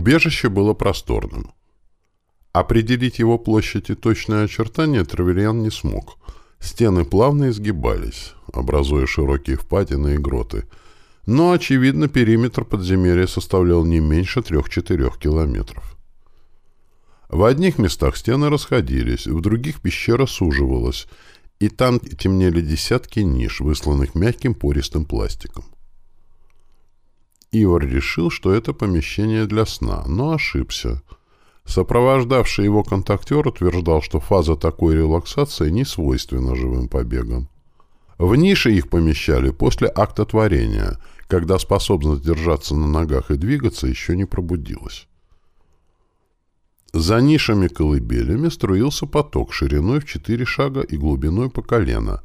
Убежище было просторным. Определить его площадь и точное очертание Травельян не смог. Стены плавно изгибались, образуя широкие впадины и гроты. Но, очевидно, периметр подземелья составлял не меньше трех-четырех километров. В одних местах стены расходились, в других пещера суживалась, и там темнели десятки ниш, высланных мягким пористым пластиком. Ивар решил, что это помещение для сна, но ошибся. Сопровождавший его контактер утверждал, что фаза такой релаксации не свойственна живым побегам. В нише их помещали после акта творения, когда способность держаться на ногах и двигаться еще не пробудилась. За нишами-колыбелями струился поток шириной в четыре шага и глубиной по колено,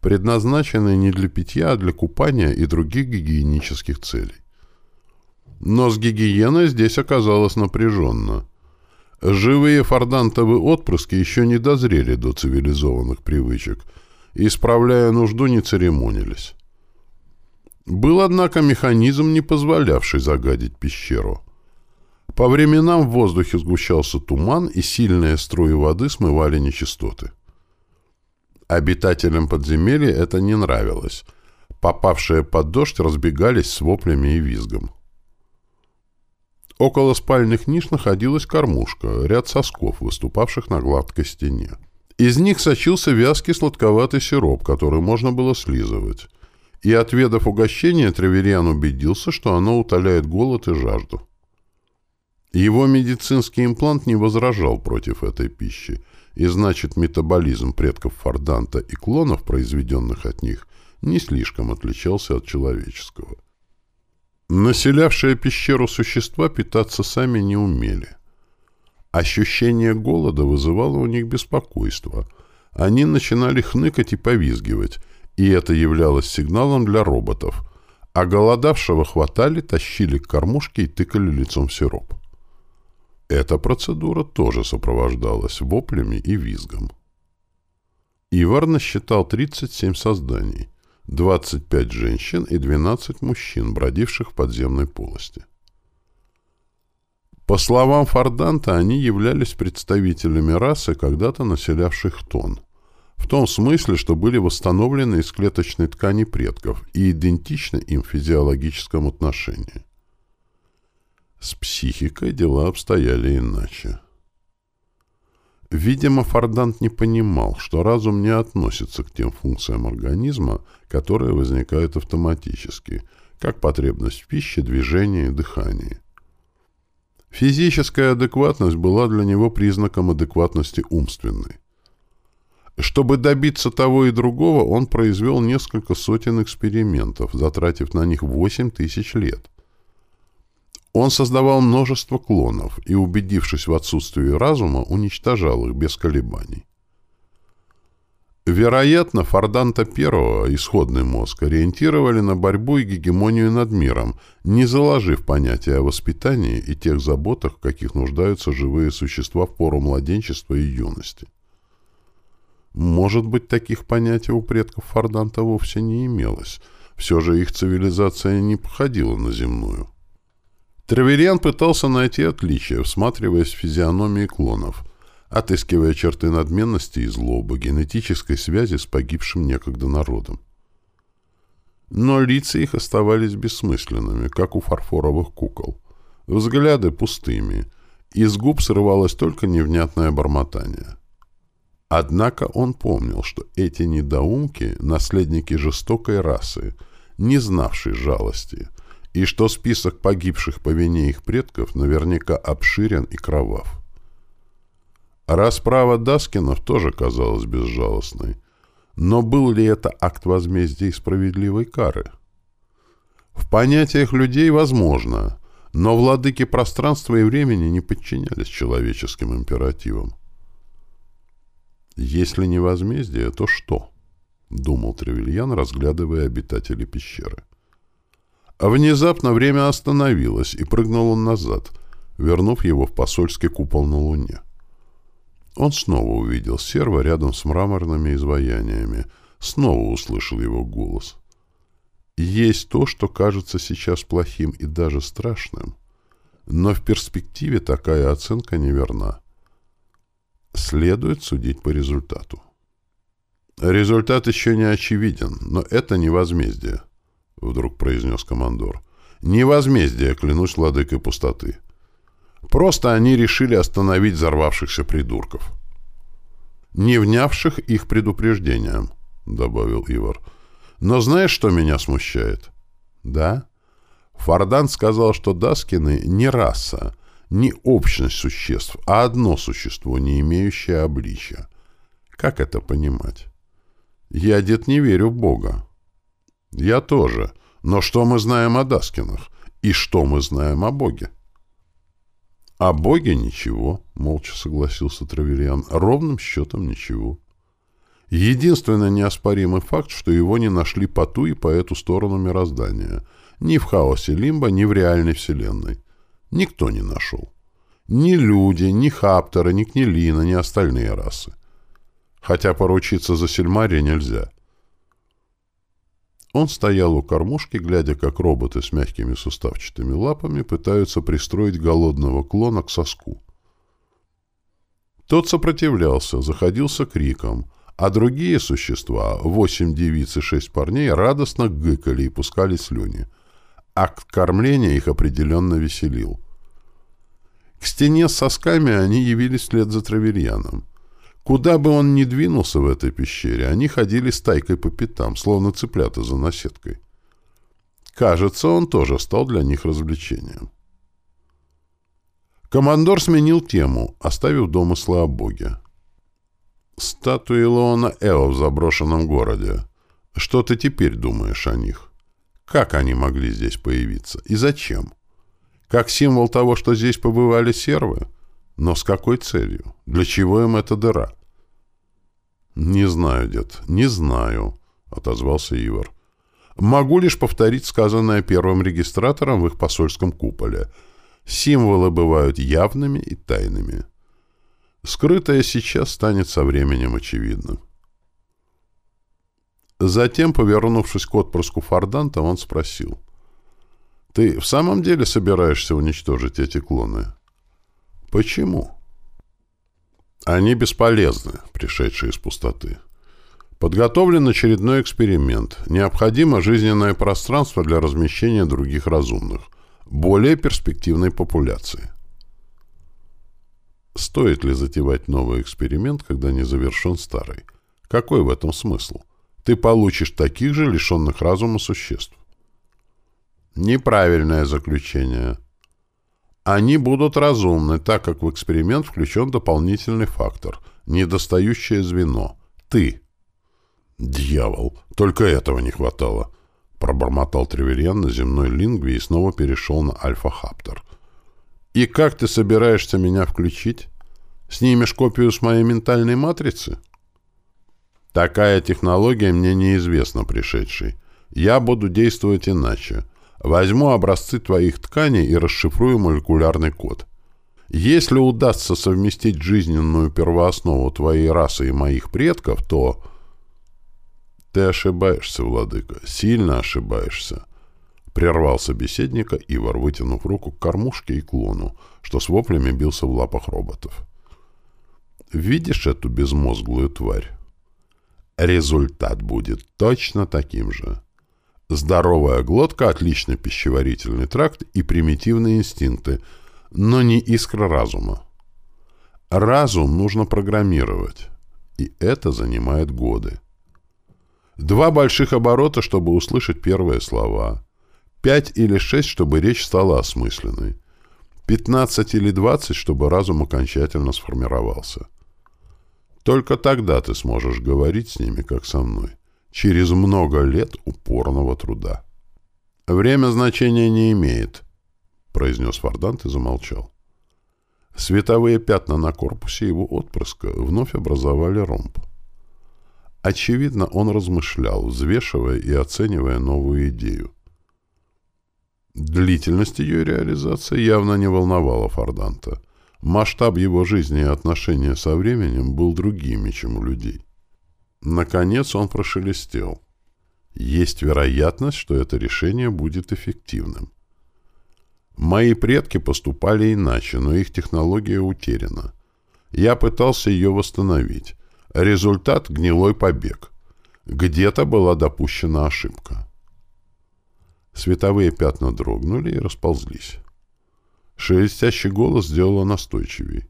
предназначенный не для питья, а для купания и других гигиенических целей. Но с гигиеной здесь оказалось напряженно. Живые фордантовые отпрыски еще не дозрели до цивилизованных привычек и, справляя нужду, не церемонились. Был, однако, механизм, не позволявший загадить пещеру. По временам в воздухе сгущался туман, и сильные струи воды смывали нечистоты. Обитателям подземелья это не нравилось. Попавшие под дождь разбегались с воплями и визгом. Около спальных ниш находилась кормушка, ряд сосков, выступавших на гладкой стене. Из них сочился вязкий сладковатый сироп, который можно было слизывать. И, отведав угощение, Тревериан убедился, что оно утоляет голод и жажду. Его медицинский имплант не возражал против этой пищи, и значит метаболизм предков Форданта и клонов, произведенных от них, не слишком отличался от человеческого. Населявшие пещеру существа питаться сами не умели. Ощущение голода вызывало у них беспокойство. Они начинали хныкать и повизгивать, и это являлось сигналом для роботов. А голодавшего хватали, тащили к кормушке и тыкали лицом в сироп. Эта процедура тоже сопровождалась воплями и визгом. Ивар насчитал 37 созданий. 25 женщин и 12 мужчин, бродивших в подземной полости. По словам Форданта, они являлись представителями расы, когда-то населявших Тон, в том смысле, что были восстановлены из клеточной ткани предков и идентичны им в физиологическом отношении. С психикой дела обстояли иначе. Видимо, Фордант не понимал, что разум не относится к тем функциям организма, которые возникают автоматически, как потребность в пище, движении дыхании. Физическая адекватность была для него признаком адекватности умственной. Чтобы добиться того и другого, он произвел несколько сотен экспериментов, затратив на них 8 тысяч лет – он создавал множество клонов и, убедившись в отсутствии разума, уничтожал их без колебаний. Вероятно, Форданта I, исходный мозг, ориентировали на борьбу и гегемонию над миром, не заложив понятия о воспитании и тех заботах, в каких нуждаются живые существа в пору младенчества и юности. Может быть, таких понятий у предков Форданта вовсе не имелось, все же их цивилизация не походила на земную. Тревериан пытался найти отличия, всматриваясь в физиономии клонов, отыскивая черты надменности и злобы, генетической связи с погибшим некогда народом. Но лица их оставались бессмысленными, как у фарфоровых кукол. Взгляды пустыми. Из губ срывалось только невнятное бормотание. Однако он помнил, что эти недоумки — наследники жестокой расы, не знавшей жалости — и что список погибших по вине их предков наверняка обширен и кровав. Расправа Даскинов тоже казалась безжалостной. Но был ли это акт возмездия и справедливой кары? В понятиях людей возможно, но владыки пространства и времени не подчинялись человеческим императивам. Если не возмездие, то что? — думал Тревельян, разглядывая обитателей пещеры. — внезапно время остановилось, и прыгнул он назад, вернув его в посольский купол на Луне. Он снова увидел серва рядом с мраморными изваяниями, снова услышал его голос. Есть то, что кажется сейчас плохим и даже страшным, Но в перспективе такая оценка неверна. Следует судить по результату. «Результат еще не очевиден, но это не возмездие», — вдруг произнес командор. «Не возмездие, клянусь владыкой пустоты. Просто они решили остановить взорвавшихся придурков». «Не внявших их предупреждениям», — добавил Ивар. «Но знаешь, что меня смущает?» «Да?» Фардан сказал, что Даскины не раса, не общность существ, а одно существо, не имеющее обличия. Как это понимать? Я, дед, не верю в Бога. Я тоже. Но что мы знаем о Даскинах? И что мы знаем о Боге? О Боге ничего, молча согласился Траверьян. Ровным счетом ничего. Единственный неоспоримый факт, что его не нашли по ту и по эту сторону мироздания. Ни в хаосе Лимба, ни в реальной вселенной. Никто не нашел. Ни люди, ни Хаптеры, ни Кнелина, ни остальные расы. Хотя поручиться за Сельмари нельзя. Он стоял у кормушки, глядя, как роботы с мягкими суставчатыми лапами пытаются пристроить голодного клона к соску. Тот сопротивлялся, заходился криком, а другие существа, восемь девиц и шесть парней, радостно гыкали и пускали слюни. Акт кормления их определенно веселил. К стене с сосками они явились вслед за Травельяном. Куда бы он ни двинулся в этой пещере, они ходили стайкой по пятам, словно цыплята за наседкой. Кажется, он тоже стал для них развлечением. Командор сменил тему, оставив домыслы о боге. «Статуи Леона Эо в заброшенном городе. Что ты теперь думаешь о них?» Как они могли здесь появиться? И зачем? Как символ того, что здесь побывали сервы? Но с какой целью? Для чего им эта дыра? «Не знаю, дед, не знаю», — отозвался Ивар. «Могу лишь повторить сказанное первым регистратором в их посольском куполе. Символы бывают явными и тайными. Скрытое сейчас станет со временем очевидным. Затем, повернувшись к отпрыску Форданта, он спросил. «Ты в самом деле собираешься уничтожить эти клоны?» «Почему?» «Они бесполезны, пришедшие из пустоты. Подготовлен очередной эксперимент. Необходимо жизненное пространство для размещения других разумных, более перспективной популяции». Стоит ли затевать новый эксперимент, когда не завершен старый? Какой в этом смысл? ты получишь таких же лишенных разума существ. Неправильное заключение. Они будут разумны, так как в эксперимент включен дополнительный фактор, недостающее звено. Ты. Дьявол, только этого не хватало. Пробормотал Треверьян на земной лингве и снова перешел на альфа-хаптер. «И как ты собираешься меня включить? Снимешь копию с моей ментальной матрицы?» Такая технология мне неизвестна, пришедший. Я буду действовать иначе. Возьму образцы твоих тканей и расшифрую молекулярный код. Если удастся совместить жизненную первооснову твоей расы и моих предков, то... Ты ошибаешься, владыка, сильно ошибаешься. Прервал собеседника Ивар, вытянув руку к кормушке и клону, что с воплями бился в лапах роботов. Видишь эту безмозглую тварь? результат будет точно таким же. Здоровая глотка, отличный пищеварительный тракт и примитивные инстинкты, но не искра разума. Разум нужно программировать, и это занимает годы. Два больших оборота, чтобы услышать первые слова. Пять или шесть, чтобы речь стала осмысленной. Пятнадцать или двадцать, чтобы разум окончательно сформировался. Только тогда ты сможешь говорить с ними, как со мной, через много лет упорного труда. «Время значения не имеет», — произнес Фордант и замолчал. Световые пятна на корпусе его отпрыска вновь образовали ромб. Очевидно, он размышлял, взвешивая и оценивая новую идею. Длительность ее реализации явно не волновала Форданта. Масштаб его жизни и отношения со временем был другими, чем у людей. Наконец он Мои предки поступали иначе, но их технология утеряна. Я пытался ее восстановить. Результат — гнилой побег. Где-то была допущена ошибка. Световые пятна дрогнули и расползлись. Шелестящий голос сделала настойчивей.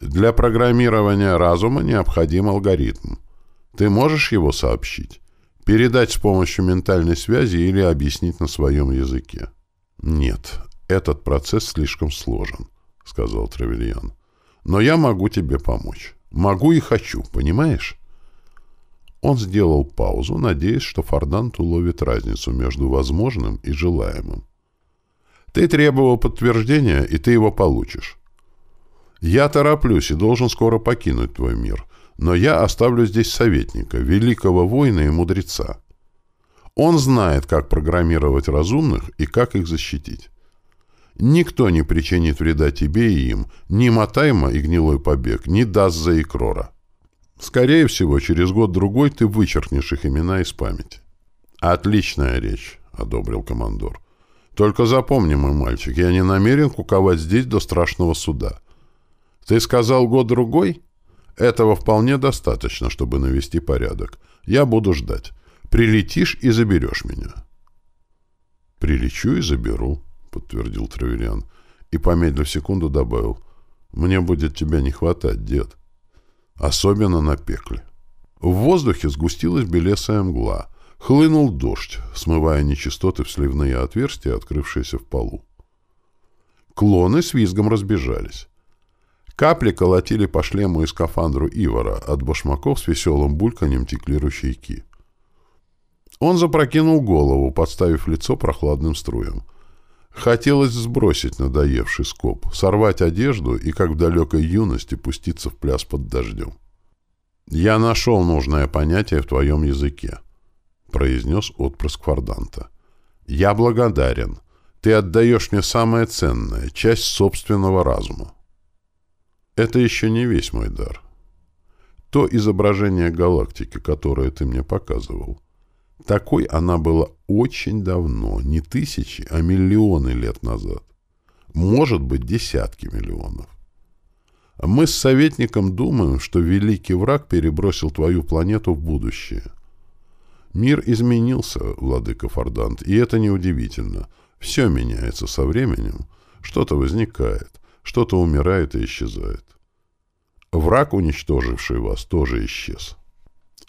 Для программирования разума необходим алгоритм. Ты можешь его сообщить? Передать с помощью ментальной связи или объяснить на своем языке? Нет, этот процесс слишком сложен, сказал Тревельян. Но я могу тебе помочь. Могу и хочу, понимаешь? Он сделал паузу, надеясь, что Фордант уловит разницу между возможным и желаемым. Ты требовал подтверждения, и ты его получишь. Я тороплюсь и должен скоро покинуть твой мир, но я оставлю здесь советника, великого воина и мудреца. Он знает, как программировать разумных и как их защитить. Никто не причинит вреда тебе и им, ни Матайма и Гнилой Побег, ни Дазза и Крора. Скорее всего, через год-другой ты вычеркнешь их имена из памяти. «Отличная речь», — одобрил командор. «Только запомни, мой мальчик, я не намерен куковать здесь до страшного суда. Ты сказал год-другой? Этого вполне достаточно, чтобы навести порядок. Я буду ждать. Прилетишь и заберешь меня». «Прилечу и заберу», — подтвердил Травериан. И, помедлив секунду, добавил. «Мне будет тебя не хватать, дед». Особенно на пекле. В воздухе сгустилась белесая мгла. Хлынул дождь, смывая нечистоты в сливные отверстия, открывшиеся в полу. Клоны с визгом разбежались. Капли колотили по шлему и скафандру Ивара, от башмаков с веселым бульканьем текли ручейки. Он запрокинул голову, подставив лицо прохладным струям. Хотелось сбросить надоевший скоб, сорвать одежду и, как в далекой юности, пуститься в пляс под дождем. «Я нашел нужное понятие в твоем языке», — произнес отпрыск Форданта. «Я благодарен. Ты отдаешь мне самое ценное — часть собственного разума. Это еще не весь мой дар. То изображение галактики, которое ты мне показывал, такой она была очень давно, не тысячи, а миллионы лет назад. Может быть, десятки миллионов. Мы с советником думаем, что великий враг перебросил твою планету в будущее. Мир изменился, владыка Фордант, и это неудивительно. Все меняется со временем. Что-то возникает, что-то умирает и исчезает. Враг, уничтоживший вас, тоже исчез.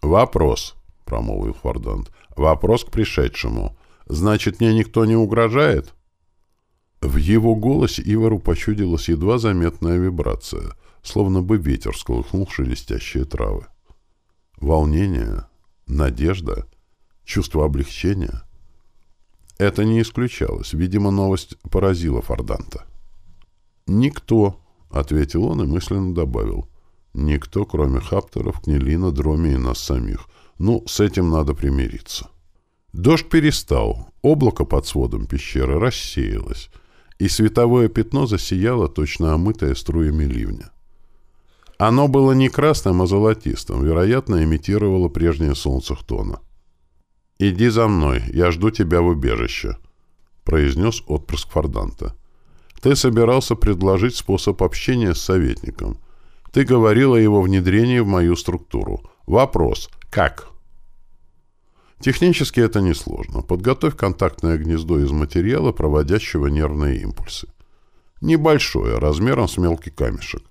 Вопрос, промолвил Фордант. Вопрос к пришедшему. Значит, мне никто не угрожает? В его голосе Ивару почудилась едва заметная вибрация, словно бы ветер сколыхнул шелестящие травы. Волнение, надежда, чувство облегчения. Это не исключалось. Видимо, новость поразила Форданта. «Никто», — ответил он и мысленно добавил. «Никто, кроме Хаптеров, Кнелина, Дроми и нас самих. Ну, с этим надо примириться. Дождь перестал, облако под сводом пещеры рассеялось, и световое пятно засияло, точно омытое струями ливня. Оно было не красным, а золотистым, вероятно, имитировало прежнее солнце Хтона. «Иди за мной, я жду тебя в убежище», — произнес отпрыск Форданта. «Ты собирался предложить способ общения с советником. Ты говорил о его внедрении в мою структуру. Вопрос. Как? Технически это несложно. Подготовь контактное гнездо из материала, проводящего нервные импульсы. Небольшое, размером с мелкий камешек.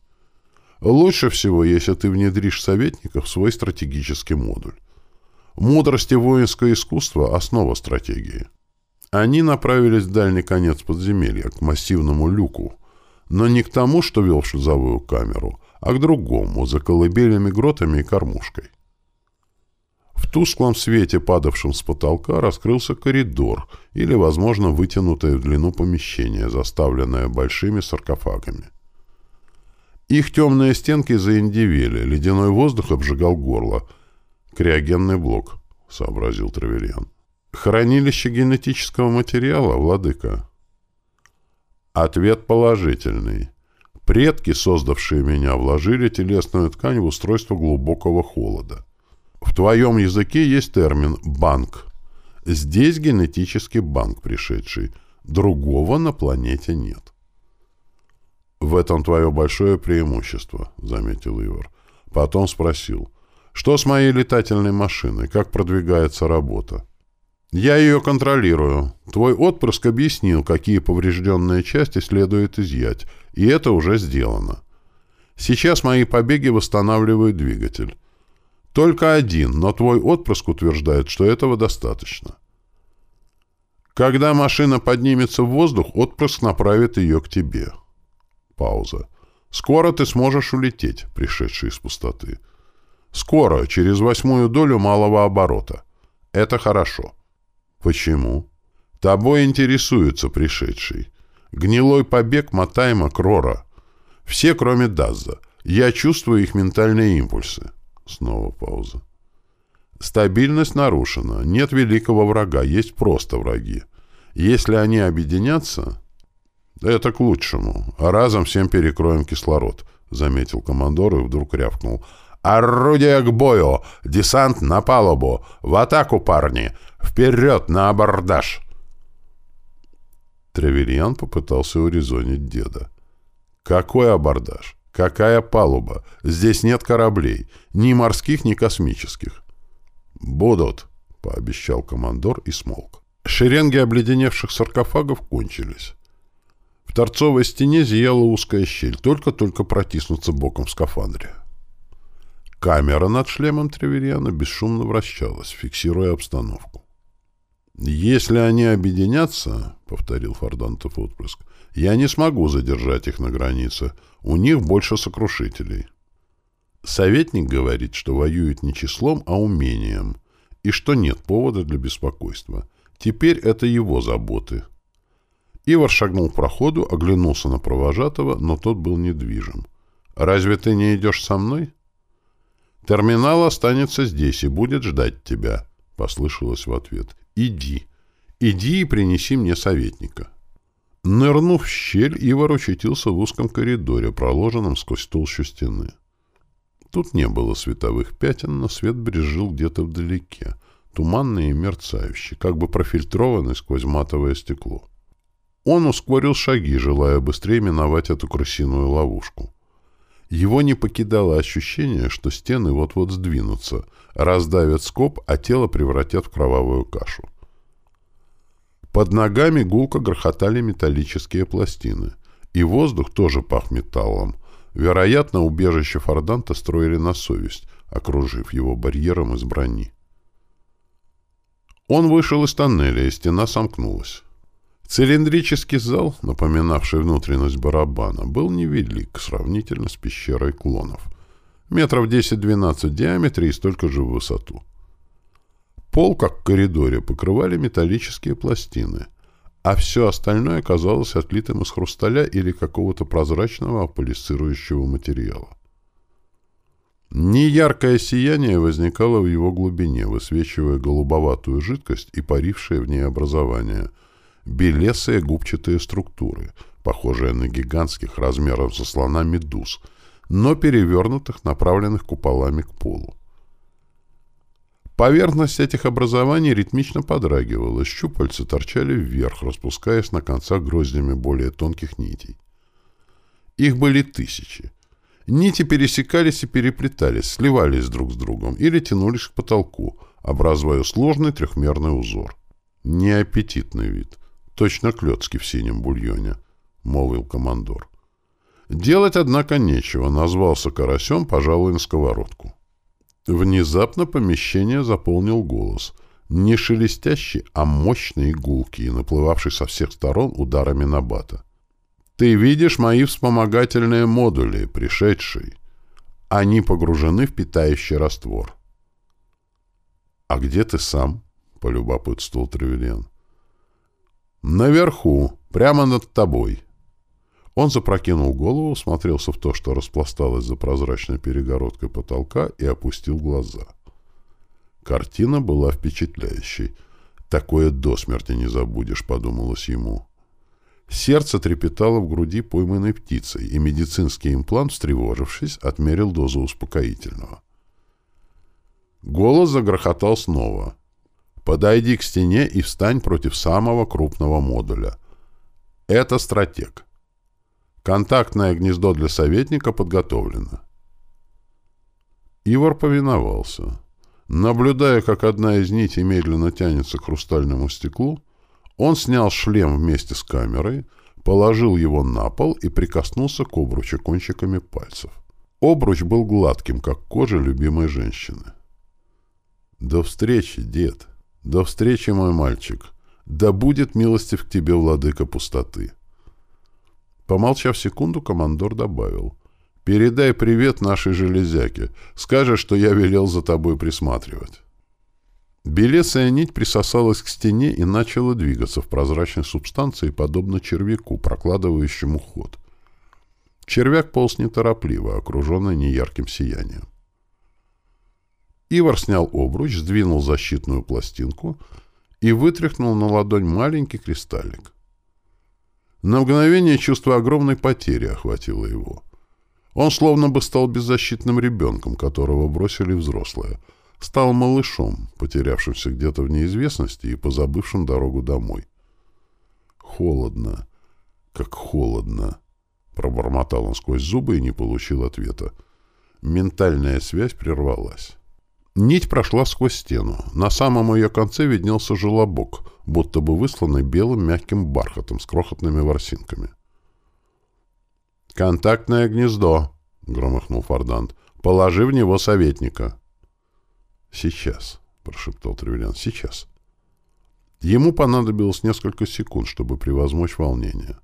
Лучше всего, если ты внедришь советников в свой стратегический модуль. Мудрость и воинское искусство – основа стратегии. Они направились в дальний конец подземелья, к массивному люку, но не к тому, что вел в шлюзовую камеру, а к другому, за колыбельными гротами и кормушкой. В тусклом свете, падавшем с потолка, раскрылся коридор или, возможно, вытянутое в длину помещение, заставленное большими саркофагами. Их темные стенки заиндивели, ледяной воздух обжигал горло. «Криогенный блок», — сообразил Траверьян. «Хранилище генетического материала, владыка?» Ответ положительный. Предки, создавшие меня, вложили телесную ткань в устройство глубокого холода. В твоем языке есть термин «банк». Здесь генетический банк пришедший. Другого на планете нет. «В этом твое большое преимущество», — заметил Ивар. Потом спросил, «Что с моей летательной машиной? Как продвигается работа?» «Я ее контролирую. Твой отпрыск объяснил, какие поврежденные части следует изъять, и это уже сделано. Сейчас мои побеги восстанавливают двигатель. Только один, но твой отпрыск утверждает, что этого достаточно. Когда машина поднимется в воздух, отпрыск направит ее к тебе». Пауза. «Скоро ты сможешь улететь, пришедший из пустоты. Скоро, через восьмую долю малого оборота. Это хорошо». «Почему?» «Тобой интересуется пришедший. Гнилой побег Матайма Крора. Все, кроме Дазза. Я чувствую их ментальные импульсы». Снова пауза. «Стабильность нарушена. Нет великого врага, есть просто враги. Если они объединятся...» «Это к лучшему. А разом всем перекроем кислород», — заметил командор и вдруг рявкнул. «Орудие к бою! Десант на палубу! В атаку, парни! Вперед на абордаж!» Тревельян попытался урезонить деда. «Какой абордаж? Какая палуба? Здесь нет кораблей. Ни морских, ни космических». «Будут», — пообещал командор и смолк. Шеренги обледеневших саркофагов кончились. В торцовой стене зияла узкая щель, только-только протиснуться боком в скафандре. Камера над шлемом Треверьяна бесшумно вращалась, фиксируя обстановку. «Если они объединятся, — повторил Фордантов отпрыск, — я не смогу задержать их на границе. У них больше сокрушителей». Советник говорит, что воюет не числом, а умением, и что нет повода для беспокойства. Теперь это его заботы — Ивар шагнул к проходу, оглянулся на провожатого, но тот был недвижим. «Разве ты не идешь со мной?» «Терминал останется здесь и будет ждать тебя», — послышалось в ответ. «Иди. Иди и принеси мне советника». Нырнув в щель, Ивар очутился в узком коридоре, проложенном сквозь толщу стены. Тут не было световых пятен, но свет брежил где-то вдалеке, туманный и мерцающий, как бы профильтрованный сквозь матовое стекло. Он ускорил шаги, желая быстрее миновать эту крысиную ловушку. Его не покидало ощущение, что стены вот-вот сдвинутся, раздавят скоб, а тело превратят в кровавую кашу. Под ногами гулко грохотали металлические пластины, и воздух тоже пах металлом. Вероятно, убежище Форданта строили на совесть, окружив его барьером из брони. Он вышел из тоннеля, и стена сомкнулась. Цилиндрический зал, напоминавший внутренность барабана, был невелик сравнительно с пещерой клонов. Метров 10-12 в диаметре и столько же в высоту. Пол, как в коридоре, покрывали металлические пластины, а все остальное казалось отлитым из хрусталя или какого-то прозрачного аполисцирующего материала. Неяркое сияние возникало в его глубине, высвечивая голубоватую жидкость и парившее в ней образование — белесые губчатые структуры, похожие на гигантских размеров заслона медуз, но перевернутых, направленных куполами к полу. Поверхность этих образований ритмично подрагивала, щупальца торчали вверх, распускаясь на концах гроздями более тонких нитей. Их были тысячи. Нити пересекались и переплетались, сливались друг с другом или тянулись к потолку, образуя сложный трехмерный узор. Неаппетитный вид — Точно клетки в синем бульоне, — молвил командор. Делать, однако, нечего. Назвался карасем, пожалуй, на сковородку. Внезапно помещение заполнил голос. Не шелестящий, а мощный гулкий, наплывавший со всех сторон ударами набата. «Ты видишь мои вспомогательные модули, пришедшие. Они погружены в питающий раствор». «А где ты сам?» — полюбопытствовал Тревельян. «Наверху, прямо над тобой». Он запрокинул голову, смотрелся в то, что распласталось за прозрачной перегородкой потолка, и опустил глаза. Картина была впечатляющей. «Такое до смерти не забудешь», — подумалось ему. Сердце трепетало в груди пойманной птицей, и медицинский имплант, встревожившись, отмерил дозу успокоительного. Голос загрохотал снова. Подойди к стене и встань против самого крупного модуля. Это стратег. Контактное гнездо для советника подготовлено. Ивар повиновался. Наблюдая, как одна из нитей медленно тянется к хрустальному стеклу, он снял шлем вместе с камерой, положил его на пол и прикоснулся к обручу кончиками пальцев. Обруч был гладким, как кожа любимой женщины. «До встречи, дед! До встречи, мой мальчик! Да будет милостив к тебе, владыка пустоты!» Помолчав секунду, командор добавил. «Передай привет нашей железяке. Скажешь, что я велел за тобой присматривать». Белесая нить присосалась к стене и начала двигаться в прозрачной субстанции, подобно червяку, прокладывающему ход. Червяк полз неторопливо, окруженный неярким сиянием. Ивар снял обруч, сдвинул защитную пластинку и вытряхнул на ладонь маленький кристаллик. На мгновение чувство огромной потери охватило его. Он словно бы стал беззащитным ребенком, которого бросили взрослые. Стал малышом, потерявшимся где-то в неизвестности и позабывшим дорогу домой. «Холодно. Как холодно!» Пробормотал он сквозь зубы и не получил ответа. Ментальная связь прервалась. Нить прошла сквозь стену. На самом ее конце виднелся желобок, будто бы высланный белым мягким бархатом с крохотными ворсинками. «Контактное гнездо», — громыхнул Фордант. «Положи в него советника». «Сейчас», — прошептал Тревельян, — «сейчас». Ему понадобилось несколько секунд, чтобы превозмочь волнение.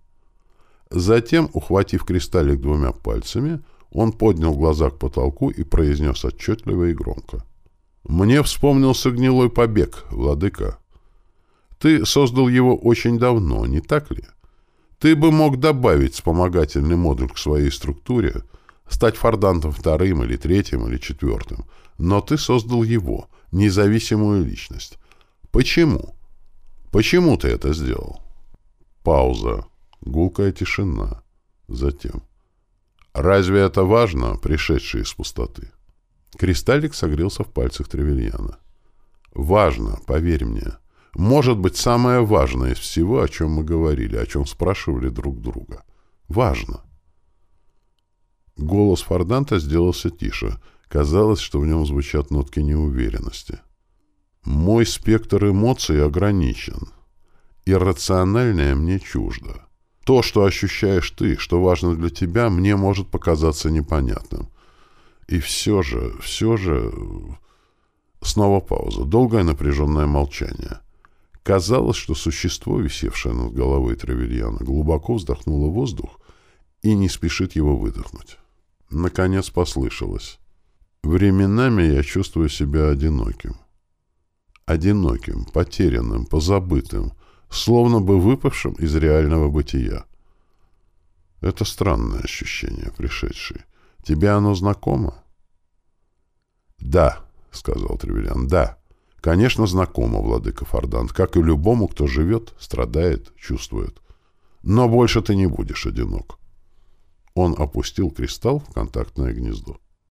Затем, ухватив кристаллик двумя пальцами, он поднял глаза к потолку и произнес отчетливо и громко. Мне вспомнился гнилой побег, владыка. Ты создал его очень давно, не так ли? Ты бы мог добавить вспомогательный модуль к своей структуре, стать фордантом вторым или третьим или четвертым, но ты создал его, независимую личность. Почему? Почему ты это сделал? Пауза. Гулкая тишина. Затем. Разве это важно, пришедший из пустоты? Кристаллик согрелся в пальцах Тревельяна. «Важно, поверь мне. Может быть, самое важное из всего, о чем мы говорили, о чем спрашивали друг друга. Важно». Голос Форданта сделался тише. Казалось, что в нем звучат нотки неуверенности. «Мой спектр эмоций ограничен. Иррациональное мне чуждо. То, что ощущаешь ты, что важно для тебя, мне может показаться непонятным. И все же, все же... Снова пауза. Долгое напряженное молчание. Казалось, что существо, висевшее над головой Тревельяна, глубоко вздохнуло воздух и не спешит его выдохнуть. Наконец послышалось. Временами я чувствую себя одиноким. Одиноким, потерянным, позабытым, словно бы выпавшим из реального бытия. Это странное ощущение, пришедшее. Тебе оно знакомо? Да, сказал Тревельян, да. Конечно, знакомо, владыка Фордант, как и любому, кто живет, страдает, чувствует. Но больше ты не будешь одинок. Он опустил кристалл в контактное гнездо.